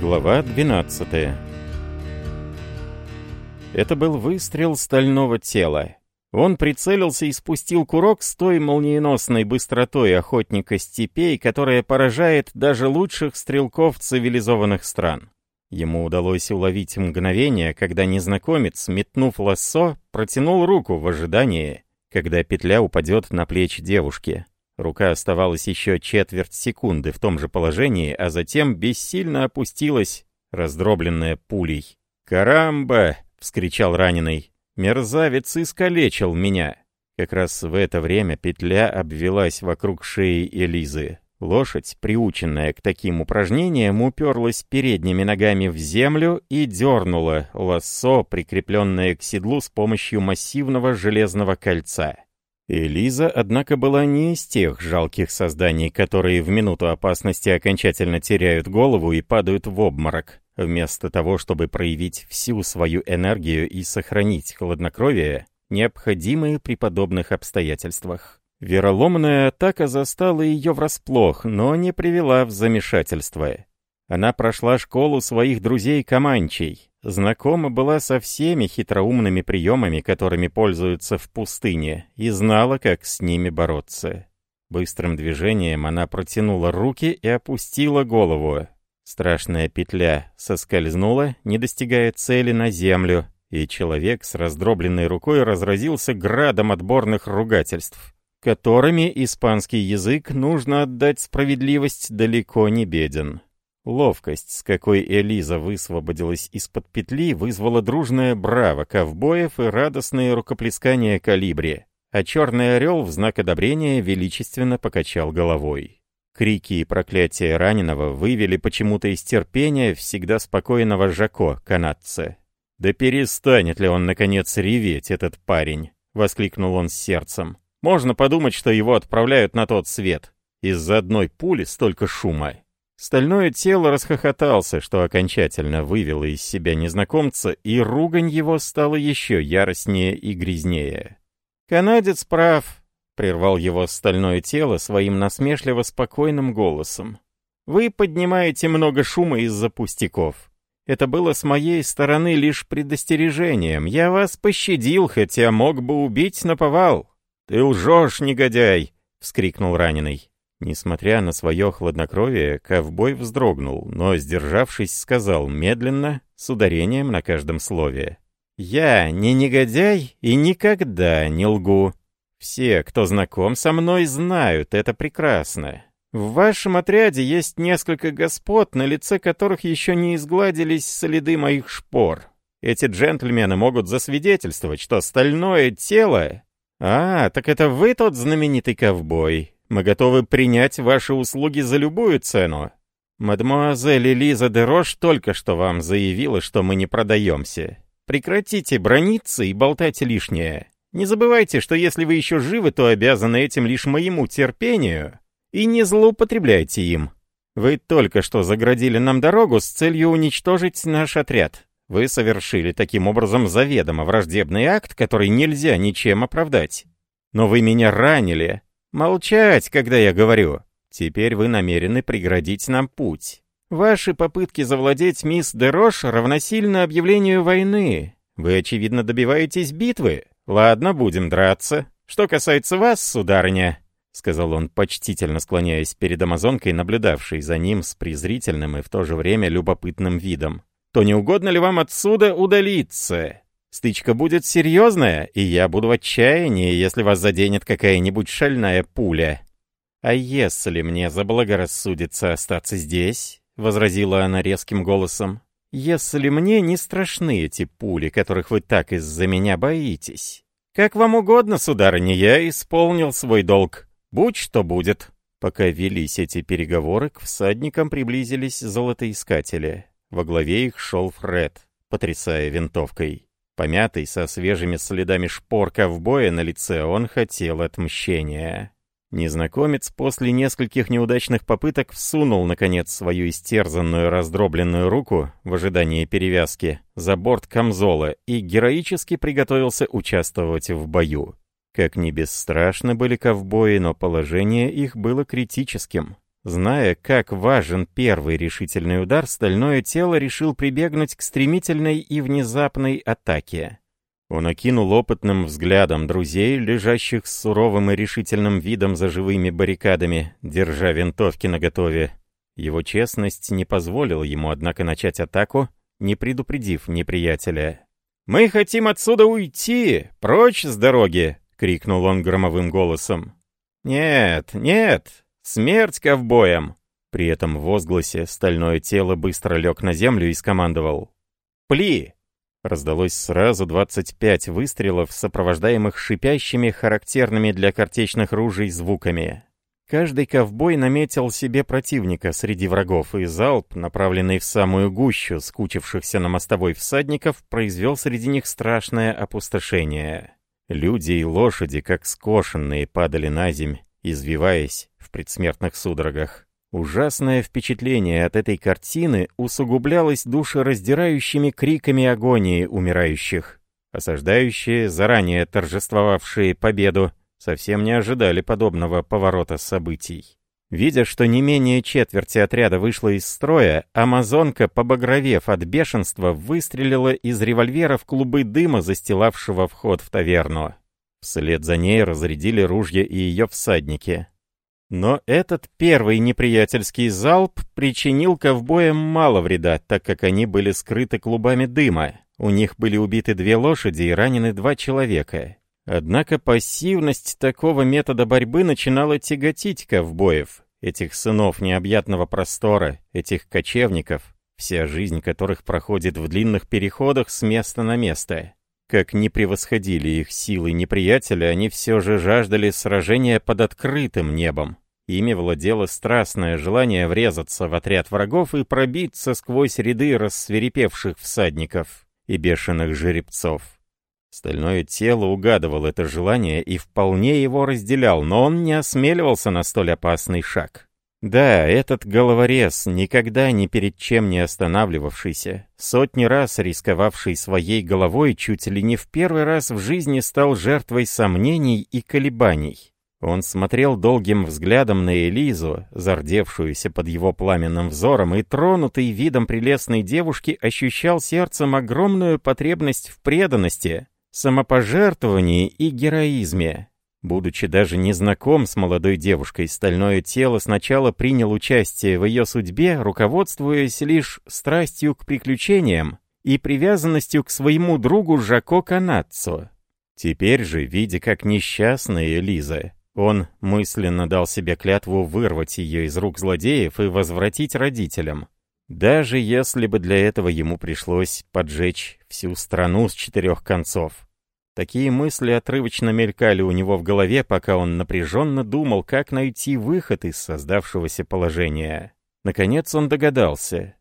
Глава 12 Это был выстрел стального тела. Он прицелился и спустил курок с той молниеносной быстротой охотника степей, которая поражает даже лучших стрелков цивилизованных стран. Ему удалось уловить мгновение, когда незнакомец, метнув лассо, протянул руку в ожидании, когда петля упадет на плечи девушки. Рука оставалась еще четверть секунды в том же положении, а затем бессильно опустилась, раздробленная пулей. «Карамба!» — вскричал раненый. «Мерзавец искалечил меня!» Как раз в это время петля обвелась вокруг шеи Элизы. Лошадь, приученная к таким упражнениям, уперлась передними ногами в землю и дернула лассо, прикрепленное к седлу с помощью массивного железного кольца. Элиза, однако, была не из тех жалких созданий, которые в минуту опасности окончательно теряют голову и падают в обморок. Вместо того, чтобы проявить всю свою энергию и сохранить хладнокровие, необходимые при подобных обстоятельствах. Вероломная атака застала ее врасплох, но не привела в замешательство. Она прошла школу своих друзей-команчей, знакома была со всеми хитроумными приемами, которыми пользуются в пустыне, и знала, как с ними бороться. Быстрым движением она протянула руки и опустила голову. Страшная петля соскользнула, не достигая цели на землю, и человек с раздробленной рукой разразился градом отборных ругательств, которыми испанский язык, нужно отдать справедливость, далеко не беден. Ловкость, с какой Элиза высвободилась из-под петли, вызвала дружное браво ковбоев и радостные рукоплескания калибри, а черный орел в знак одобрения величественно покачал головой. Крики и проклятия раненого вывели почему-то из терпения всегда спокойного Жако, канадца. «Да перестанет ли он, наконец, реветь, этот парень?» — воскликнул он с сердцем. «Можно подумать, что его отправляют на тот свет. Из-за одной пули столько шума, Стальное тело расхохотался, что окончательно вывело из себя незнакомца, и ругань его стала еще яростнее и грязнее. «Канадец прав», — прервал его стальное тело своим насмешливо спокойным голосом. «Вы поднимаете много шума из-за пустяков. Это было с моей стороны лишь предостережением. Я вас пощадил, хотя мог бы убить наповал». «Ты лжешь, негодяй!» — вскрикнул раненый. Несмотря на свое хладнокровие, ковбой вздрогнул, но, сдержавшись, сказал медленно, с ударением на каждом слове. «Я не негодяй и никогда не лгу. Все, кто знаком со мной, знают это прекрасно. В вашем отряде есть несколько господ, на лице которых еще не изгладились следы моих шпор. Эти джентльмены могут засвидетельствовать, что стальное тело... А, так это вы тот знаменитый ковбой, мы готовы принять ваши услуги за любую цену. Мадемуазель Элиза де Рош только что вам заявила, что мы не продаемся. Прекратите брониться и болтать лишнее. Не забывайте, что если вы еще живы, то обязаны этим лишь моему терпению, и не злоупотребляйте им. Вы только что заградили нам дорогу с целью уничтожить наш отряд. Вы совершили таким образом заведомо враждебный акт, который нельзя ничем оправдать. Но вы меня ранили, Молчать, когда я говорю. Теперь вы намерены преградить нам путь. Ваши попытки завладеть мисс Дерош равносильно объявлению войны. Вы, очевидно, добиваетесь битвы. Ладно, будем драться. Что касается вас, сударыня, — сказал он, почтительно склоняясь перед амазонкой, наблюдавшей за ним с презрительным и в то же время любопытным видом. «То не угодно ли вам отсюда удалиться? Стычка будет серьезная, и я буду в отчаянии, если вас заденет какая-нибудь шальная пуля. А если мне заблагорассудится остаться здесь, — возразила она резким голосом, — если мне не страшны эти пули, которых вы так из-за меня боитесь. Как вам угодно, сударыня, я исполнил свой долг. Будь что будет. Пока велись эти переговоры, к всадникам приблизились золотоискатели. Во главе их шел Фред, потрясая винтовкой. Помятый, со свежими следами шпор ковбоя на лице, он хотел отмщения. Незнакомец после нескольких неудачных попыток всунул, наконец, свою истерзанную раздробленную руку в ожидании перевязки за борт камзола и героически приготовился участвовать в бою. Как ни бесстрашны были ковбои, но положение их было критическим. Зная, как важен первый решительный удар, стальное тело решил прибегнуть к стремительной и внезапной атаке. Он окинул опытным взглядом друзей, лежащих с суровым и решительным видом за живыми баррикадами, держа винтовки наготове. Его честность не позволила ему, однако, начать атаку, не предупредив неприятеля. «Мы хотим отсюда уйти! Прочь с дороги!» — крикнул он громовым голосом. «Нет, нет!» «Смерть ковбоям!» При этом в возгласе стальное тело быстро лег на землю и скомандовал. «Пли!» Раздалось сразу 25 выстрелов, сопровождаемых шипящими, характерными для картечных ружей звуками. Каждый ковбой наметил себе противника среди врагов, и залп, направленный в самую гущу скучившихся на мостовой всадников, произвел среди них страшное опустошение. Люди и лошади, как скошенные, падали на земь извиваясь в предсмертных судорогах. Ужасное впечатление от этой картины усугублялось душераздирающими криками агонии умирающих. Осаждающие, заранее торжествовавшие победу, совсем не ожидали подобного поворота событий. Видя, что не менее четверти отряда вышло из строя, амазонка, побагровев от бешенства, выстрелила из револьвера в клубы дыма, застилавшего вход в таверну. Вслед за ней разрядили ружья и ее всадники. Но этот первый неприятельский залп причинил ковбоям мало вреда, так как они были скрыты клубами дыма. У них были убиты две лошади и ранены два человека. Однако пассивность такого метода борьбы начинала тяготить ковбоев, этих сынов необъятного простора, этих кочевников, вся жизнь которых проходит в длинных переходах с места на место. Как не превосходили их силы неприятеля, они все же жаждали сражения под открытым небом. Ими владело страстное желание врезаться в отряд врагов и пробиться сквозь ряды рассверепевших всадников и бешеных жеребцов. Стальное тело угадывал это желание и вполне его разделял, но он не осмеливался на столь опасный шаг. Да, этот головорез, никогда ни перед чем не останавливавшийся, сотни раз рисковавший своей головой, чуть ли не в первый раз в жизни стал жертвой сомнений и колебаний. Он смотрел долгим взглядом на Элизу, зардевшуюся под его пламенным взором, и тронутый видом прелестной девушки ощущал сердцем огромную потребность в преданности, самопожертвовании и героизме, Будучи даже незнаком с молодой девушкой, стальное тело сначала принял участие в ее судьбе, руководствуясь лишь страстью к приключениям и привязанностью к своему другу Жако Канаццо. Теперь же, видя как несчастная Лиза, он мысленно дал себе клятву вырвать ее из рук злодеев и возвратить родителям. Даже если бы для этого ему пришлось поджечь всю страну с четырех концов. Такие мысли отрывочно мелькали у него в голове, пока он напряженно думал, как найти выход из создавшегося положения. Наконец он догадался.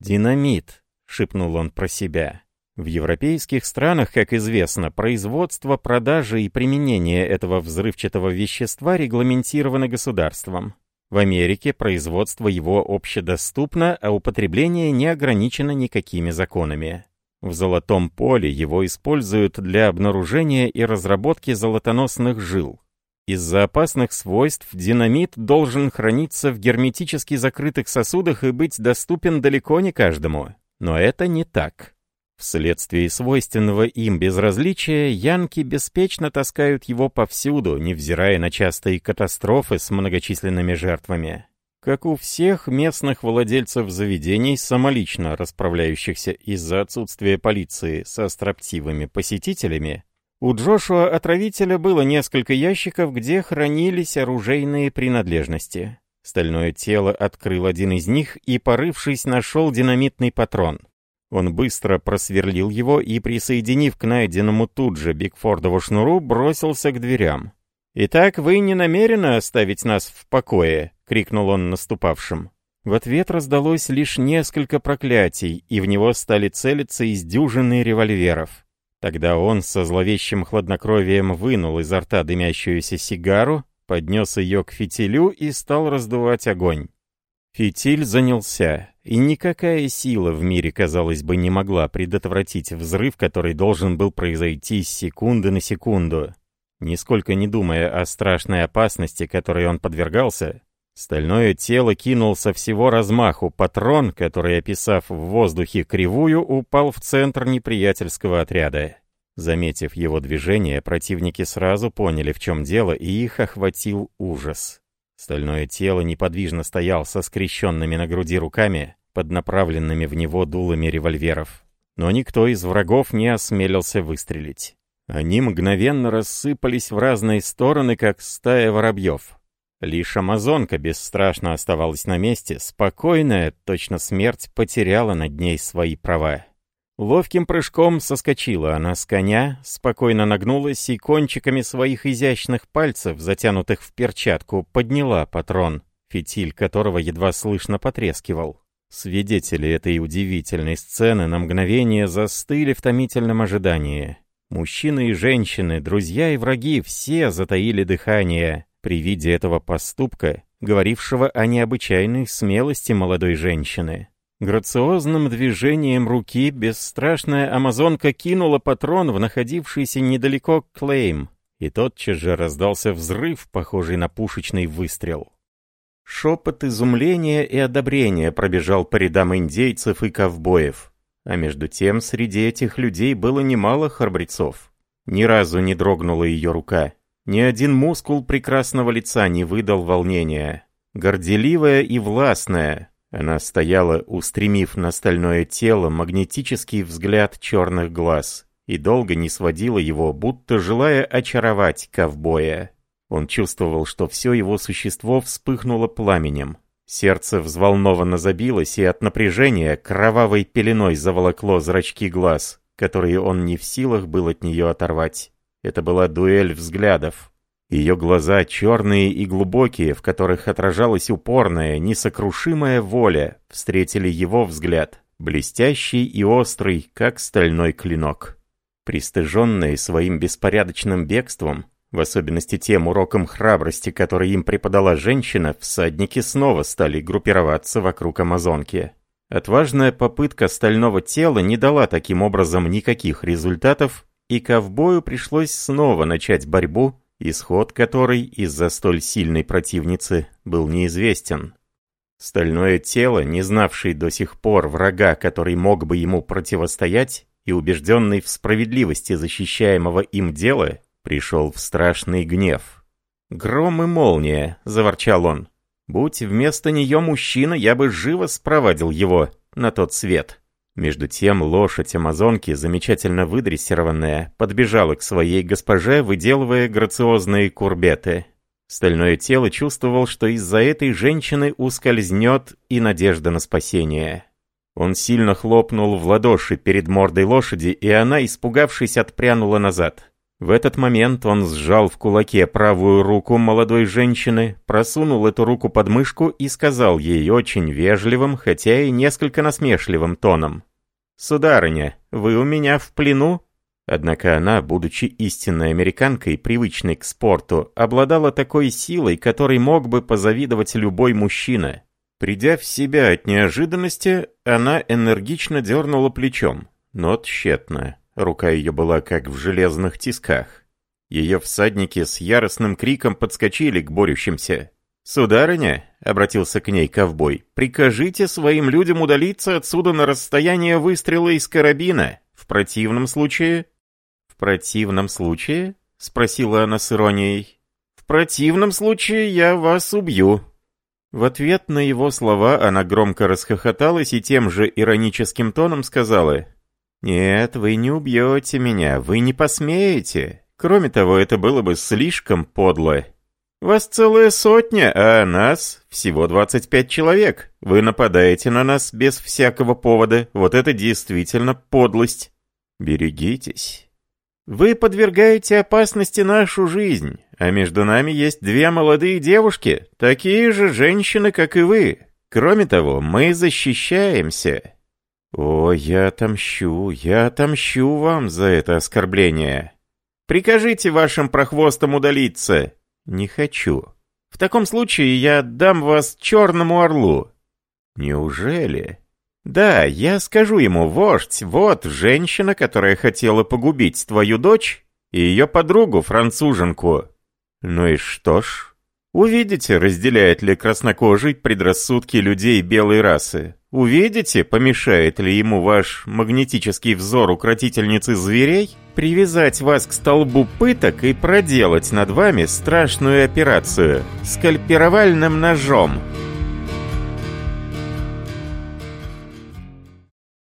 «Динамит», — шепнул он про себя. В европейских странах, как известно, производство, продажа и применение этого взрывчатого вещества регламентировано государством. В Америке производство его общедоступно, а употребление не ограничено никакими законами. В золотом поле его используют для обнаружения и разработки золотоносных жил. Из-за опасных свойств динамит должен храниться в герметически закрытых сосудах и быть доступен далеко не каждому. Но это не так. Вследствие свойственного им безразличия, янки беспечно таскают его повсюду, невзирая на частые катастрофы с многочисленными жертвами как у всех местных владельцев заведений, самолично расправляющихся из-за отсутствия полиции со строптивыми посетителями, у Джошуа отравителя было несколько ящиков, где хранились оружейные принадлежности. Стальное тело открыл один из них и, порывшись, нашел динамитный патрон. Он быстро просверлил его и, присоединив к найденному тут же Бигфордову шнуру, бросился к дверям. «Итак, вы не намерены оставить нас в покое?» — крикнул он наступавшим. В ответ раздалось лишь несколько проклятий, и в него стали целиться из дюжины револьверов. Тогда он со зловещим хладнокровием вынул изо рта дымящуюся сигару, поднес ее к фитилю и стал раздувать огонь. Фитиль занялся, и никакая сила в мире, казалось бы, не могла предотвратить взрыв, который должен был произойти с секунды на секунду. Нисколько не думая о страшной опасности, которой он подвергался, Стальное тело кинул со всего размаху. Патрон, который, описав в воздухе кривую, упал в центр неприятельского отряда. Заметив его движение, противники сразу поняли, в чем дело, и их охватил ужас. Стальное тело неподвижно стоял со скрещенными на груди руками, под направленными в него дулами револьверов. Но никто из врагов не осмелился выстрелить. Они мгновенно рассыпались в разные стороны, как стая воробьев. Лишь амазонка бесстрашно оставалась на месте, спокойная, точно смерть потеряла над ней свои права. Ловким прыжком соскочила она с коня, спокойно нагнулась и кончиками своих изящных пальцев, затянутых в перчатку, подняла патрон, фитиль которого едва слышно потрескивал. Свидетели этой удивительной сцены на мгновение застыли в томительном ожидании. Мужчины и женщины, друзья и враги, все затаили дыхание, при виде этого поступка, говорившего о необычайной смелости молодой женщины, грациозным движением руки бесстрашная амазонка кинула патрон в находившийся недалеко клейм, и тотчас же раздался взрыв, похожий на пушечный выстрел. Шепот изумления и одобрения пробежал по рядам индейцев и ковбоев. А между тем среди этих людей было немало храбрецов. Ни разу не дрогнула ее рука. Ни один мускул прекрасного лица не выдал волнения. Горделивая и властная, она стояла, устремив на стальное тело магнетический взгляд черных глаз, и долго не сводила его, будто желая очаровать ковбоя. Он чувствовал, что все его существо вспыхнуло пламенем. Сердце взволнованно забилось, и от напряжения кровавой пеленой заволокло зрачки глаз, которые он не в силах был от нее оторвать. Это была дуэль взглядов. Ее глаза черные и глубокие, в которых отражалась упорная, несокрушимая воля, встретили его взгляд, блестящий и острый, как стальной клинок. Пристыженные своим беспорядочным бегством, в особенности тем уроком храбрости, который им преподала женщина, всадники снова стали группироваться вокруг Амазонки. Отважная попытка стального тела не дала таким образом никаких результатов, и ковбою пришлось снова начать борьбу, исход которой из-за столь сильной противницы был неизвестен. Стальное тело, не знавший до сих пор врага, который мог бы ему противостоять, и убежденный в справедливости защищаемого им дела, пришел в страшный гнев. «Гром и молния!» — заворчал он. «Будь вместо нее мужчина, я бы живо спровадил его на тот свет». Между тем лошадь амазонки, замечательно выдрессированная, подбежала к своей госпоже, выделывая грациозные курбеты. Стальное тело чувствовал, что из-за этой женщины ускользнет и надежда на спасение. Он сильно хлопнул в ладоши перед мордой лошади, и она, испугавшись, отпрянула назад. В этот момент он сжал в кулаке правую руку молодой женщины, просунул эту руку под мышку и сказал ей очень вежливым, хотя и несколько насмешливым тоном. «Сударыня, вы у меня в плену?» Однако она, будучи истинной американкой, привычной к спорту, обладала такой силой, которой мог бы позавидовать любой мужчина. Придя в себя от неожиданности, она энергично дернула плечом, но тщетно. Рука ее была как в железных тисках. Ее всадники с яростным криком подскочили к борющимся. «Сударыня», — обратился к ней ковбой, — «прикажите своим людям удалиться отсюда на расстояние выстрела из карабина. В противном случае...» «В противном случае?» — спросила она с иронией. «В противном случае я вас убью». В ответ на его слова она громко расхохоталась и тем же ироническим тоном сказала «Нет, вы не убьете меня, вы не посмеете. Кроме того, это было бы слишком подло. Вас целая сотня, а нас всего 25 человек. Вы нападаете на нас без всякого повода. Вот это действительно подлость. Берегитесь. Вы подвергаете опасности нашу жизнь, а между нами есть две молодые девушки, такие же женщины, как и вы. Кроме того, мы защищаемся». «О, я отомщу, я отомщу вам за это оскорбление!» «Прикажите вашим прохвостам удалиться!» «Не хочу!» «В таком случае я отдам вас черному орлу!» «Неужели?» «Да, я скажу ему, вождь, вот женщина, которая хотела погубить твою дочь и ее подругу, француженку». «Ну и что ж?» «Увидите, разделяет ли краснокожий предрассудки людей белой расы. Увидите, помешает ли ему ваш магнетический взор укротительницы зверей привязать вас к столбу пыток и проделать над вами страшную операцию скальпировальным ножом.